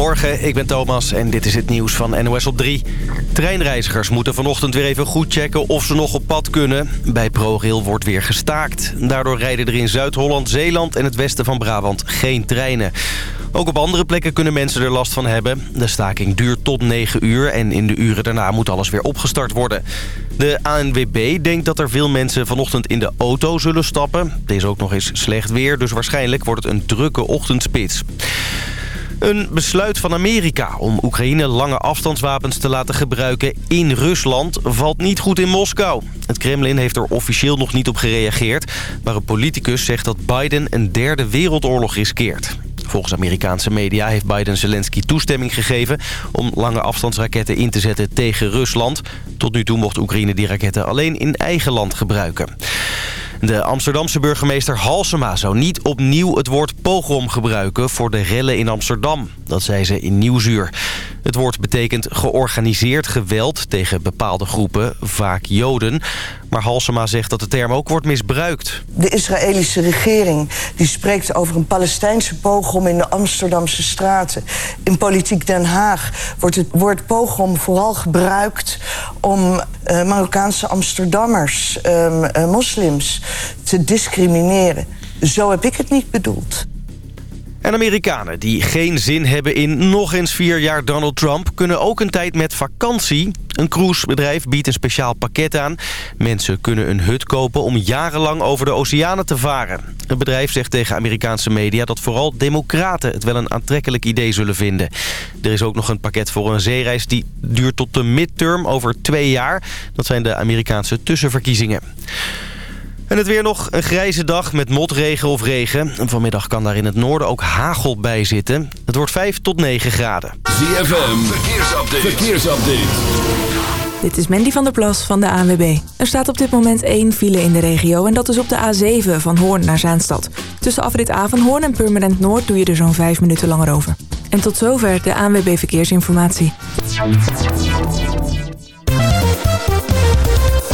Goedemorgen, ik ben Thomas en dit is het nieuws van NOS op 3. Treinreizigers moeten vanochtend weer even goed checken of ze nog op pad kunnen. Bij ProRail wordt weer gestaakt. Daardoor rijden er in Zuid-Holland, Zeeland en het westen van Brabant geen treinen. Ook op andere plekken kunnen mensen er last van hebben. De staking duurt tot 9 uur en in de uren daarna moet alles weer opgestart worden. De ANWB denkt dat er veel mensen vanochtend in de auto zullen stappen. Het is ook nog eens slecht weer, dus waarschijnlijk wordt het een drukke ochtendspits. Een besluit van Amerika om Oekraïne lange afstandswapens te laten gebruiken in Rusland valt niet goed in Moskou. Het Kremlin heeft er officieel nog niet op gereageerd, maar een politicus zegt dat Biden een derde wereldoorlog riskeert. Volgens Amerikaanse media heeft Biden Zelensky toestemming gegeven... om lange afstandsraketten in te zetten tegen Rusland. Tot nu toe mocht Oekraïne die raketten alleen in eigen land gebruiken. De Amsterdamse burgemeester Halsema zou niet opnieuw het woord pogrom gebruiken voor de rellen in Amsterdam. Dat zei ze in Nieuwsuur. Het woord betekent georganiseerd geweld tegen bepaalde groepen, vaak Joden. Maar Halsema zegt dat de term ook wordt misbruikt. De Israëlische regering die spreekt over een Palestijnse pogrom in de Amsterdamse straten. In politiek Den Haag wordt het woord pogrom vooral gebruikt om uh, Marokkaanse Amsterdammers, uh, moslims, te discrimineren. Zo heb ik het niet bedoeld. En Amerikanen die geen zin hebben in nog eens vier jaar Donald Trump... kunnen ook een tijd met vakantie. Een cruisebedrijf biedt een speciaal pakket aan. Mensen kunnen een hut kopen om jarenlang over de oceanen te varen. Het bedrijf zegt tegen Amerikaanse media dat vooral democraten... het wel een aantrekkelijk idee zullen vinden. Er is ook nog een pakket voor een zeereis die duurt tot de midterm over twee jaar. Dat zijn de Amerikaanse tussenverkiezingen. En het weer nog een grijze dag met motregen of regen. Vanmiddag kan daar in het noorden ook hagel bij zitten. Het wordt 5 tot 9 graden. ZFM, verkeersupdate. verkeersupdate. Dit is Mandy van der Plas van de ANWB. Er staat op dit moment één file in de regio en dat is op de A7 van Hoorn naar Zaanstad. Tussen afrit Avenhoorn en Purmerend Noord doe je er zo'n 5 minuten langer over. En tot zover de ANWB Verkeersinformatie.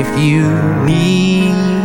if you need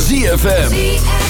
ZFM.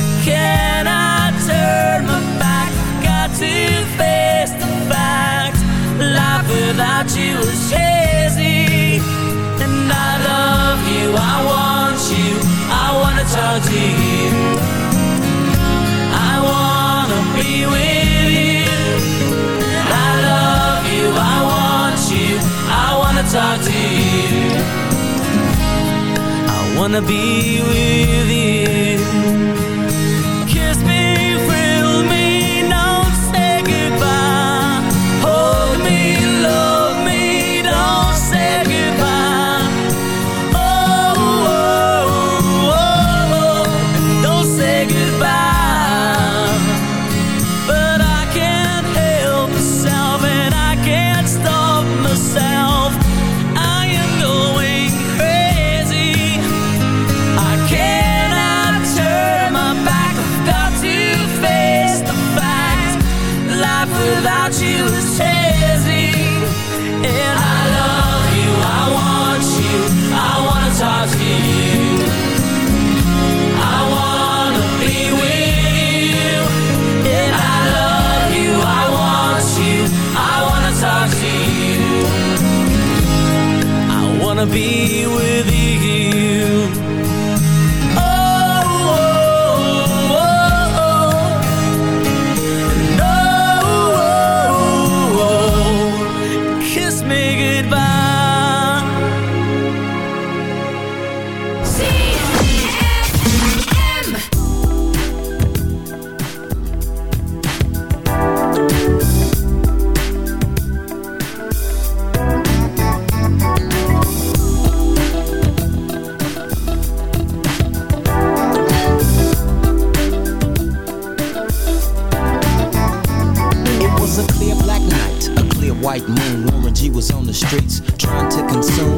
I cannot turn my back. Got to face the fact. Life without you is hazy. Wanna be with you. The streets trying to consume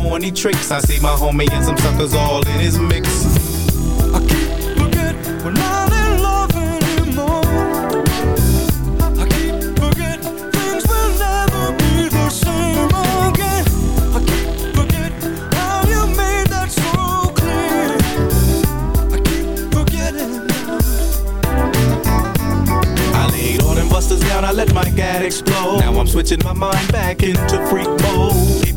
horny tricks. I see my homie and some suckers all in his mix. We're not in love anymore. I keep forgetting things will never be the same again. I keep forgetting how you made that so clear. I keep forgetting. I laid all them busters down, I let my gat explode. Now I'm switching my mind back into freak mode.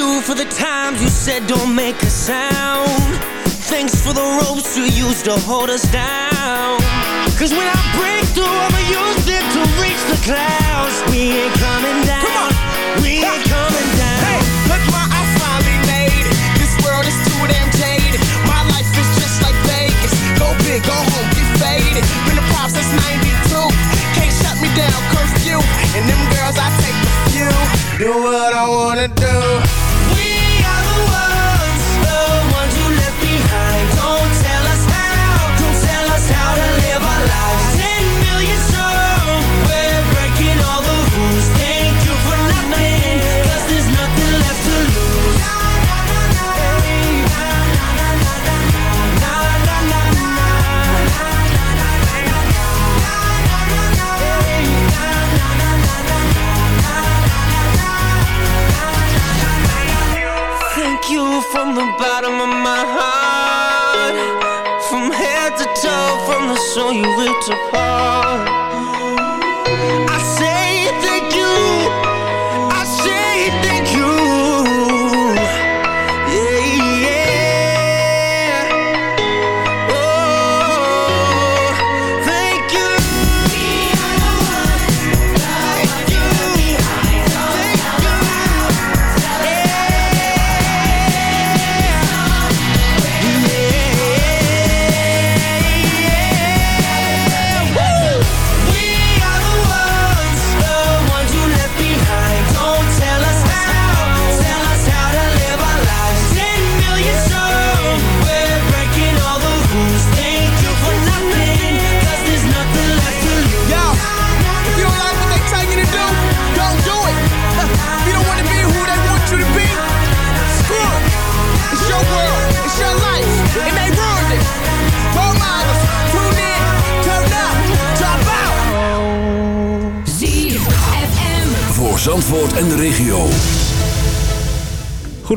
you for the times you said don't make a sound. Thanks for the ropes you used to hold us down. Cause when I break through, I'ma use it to reach the clouds. We ain't coming down. Come on. We ain't coming down. Hey, look what I finally made it. This world is too damn jaded. My life is just like Vegas. Go big, go home, get faded. Been a pop since 92. Can't shut me down, curfew. And them girls, I take a few. Do what I wanna do.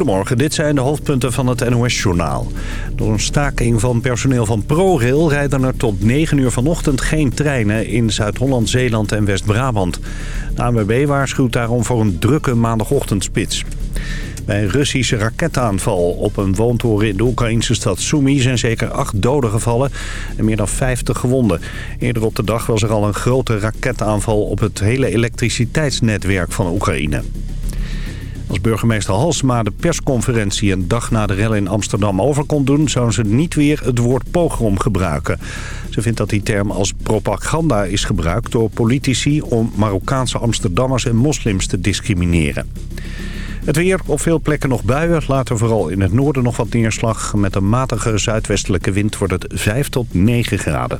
Goedemorgen, dit zijn de hoofdpunten van het NOS-journaal. Door een staking van personeel van ProRail rijden er tot 9 uur vanochtend geen treinen in Zuid-Holland, Zeeland en West-Brabant. De waarschuwt daarom voor een drukke maandagochtendspits. Bij een Russische raketaanval op een woontoren in de Oekraïnse stad Sumy zijn zeker acht doden gevallen en meer dan 50 gewonden. Eerder op de dag was er al een grote raketaanval op het hele elektriciteitsnetwerk van Oekraïne. Als burgemeester Halsma de persconferentie een dag na de rel in Amsterdam over kon doen... zou ze niet weer het woord pogrom gebruiken. Ze vindt dat die term als propaganda is gebruikt door politici... om Marokkaanse Amsterdammers en moslims te discrimineren. Het weer op veel plekken nog buien. Later vooral in het noorden nog wat neerslag. Met een matige zuidwestelijke wind wordt het 5 tot 9 graden.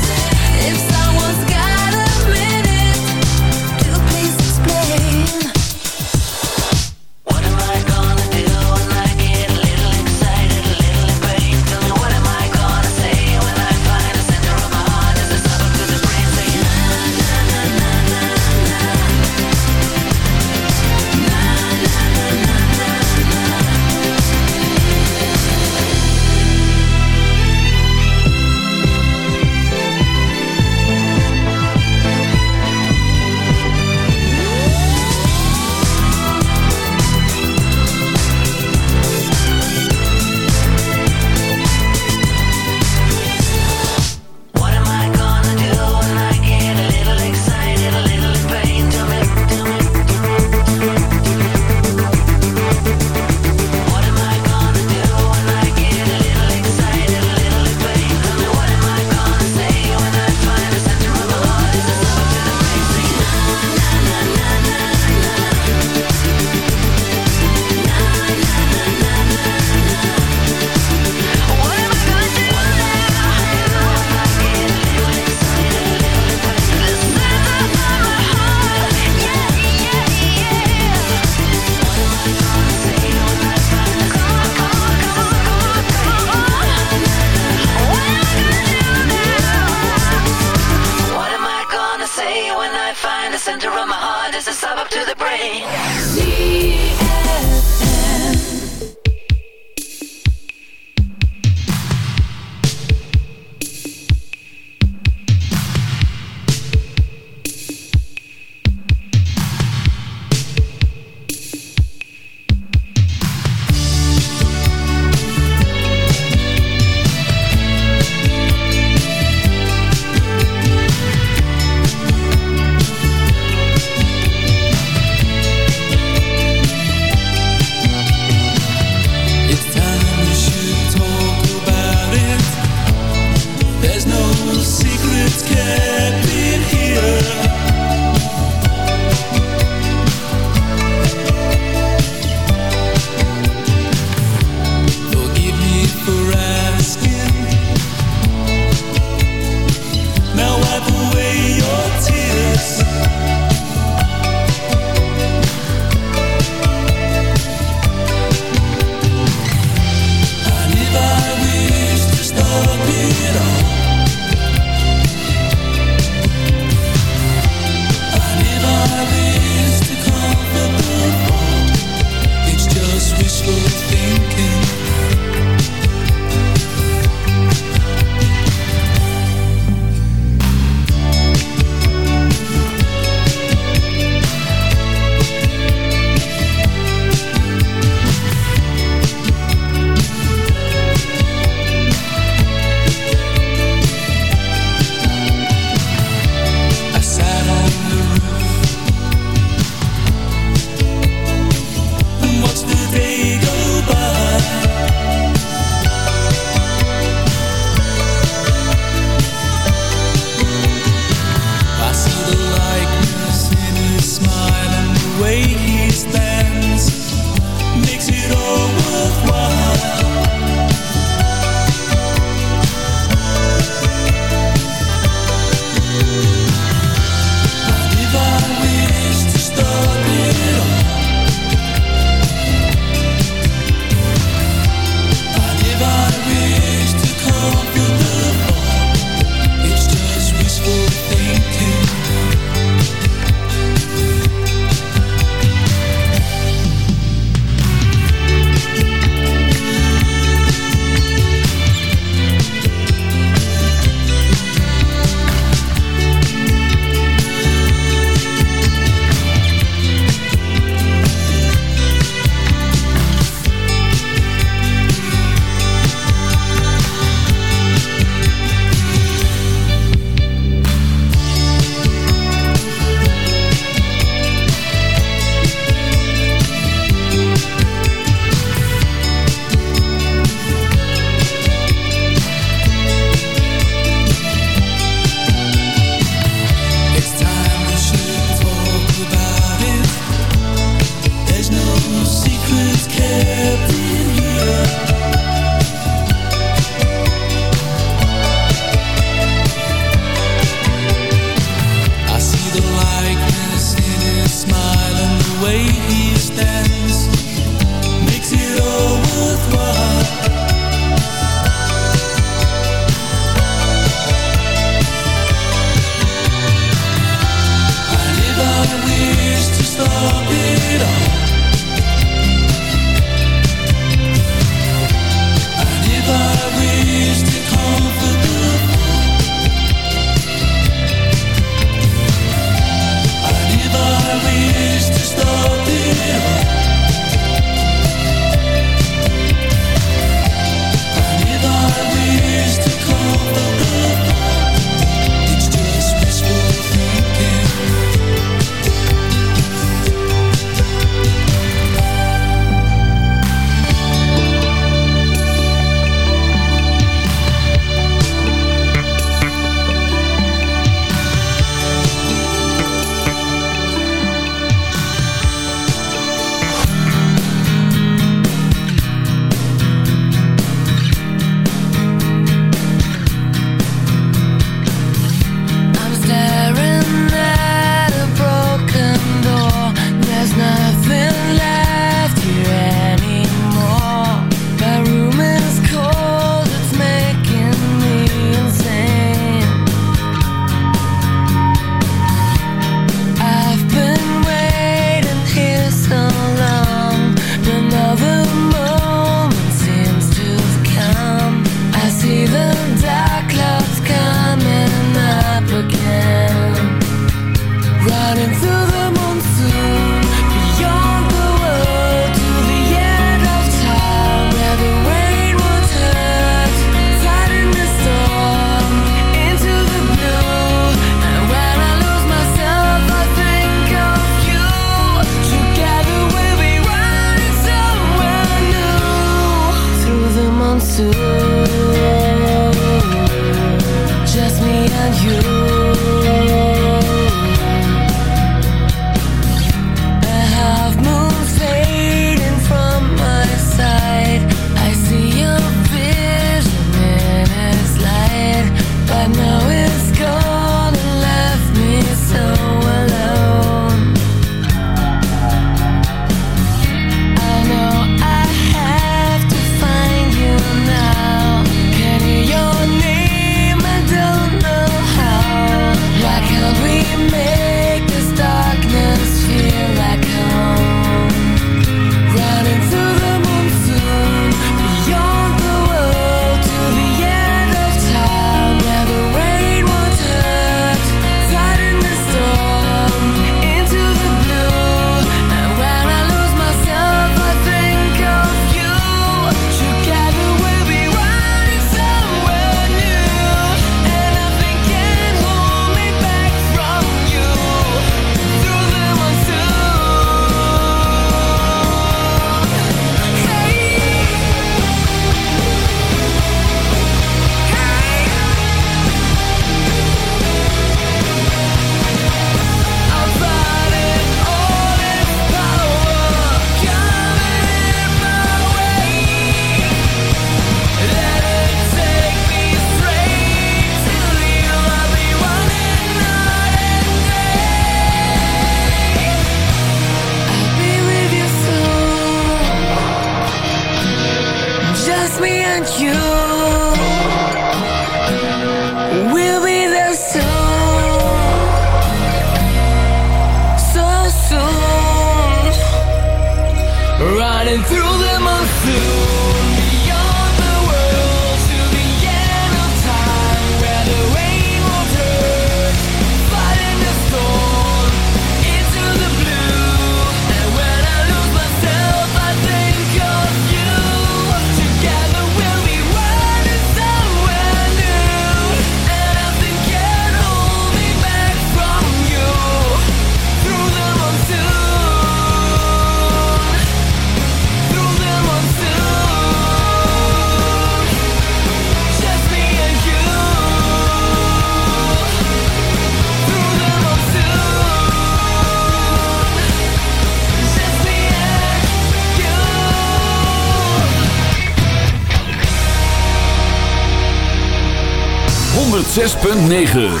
106.9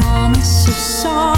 promise is solid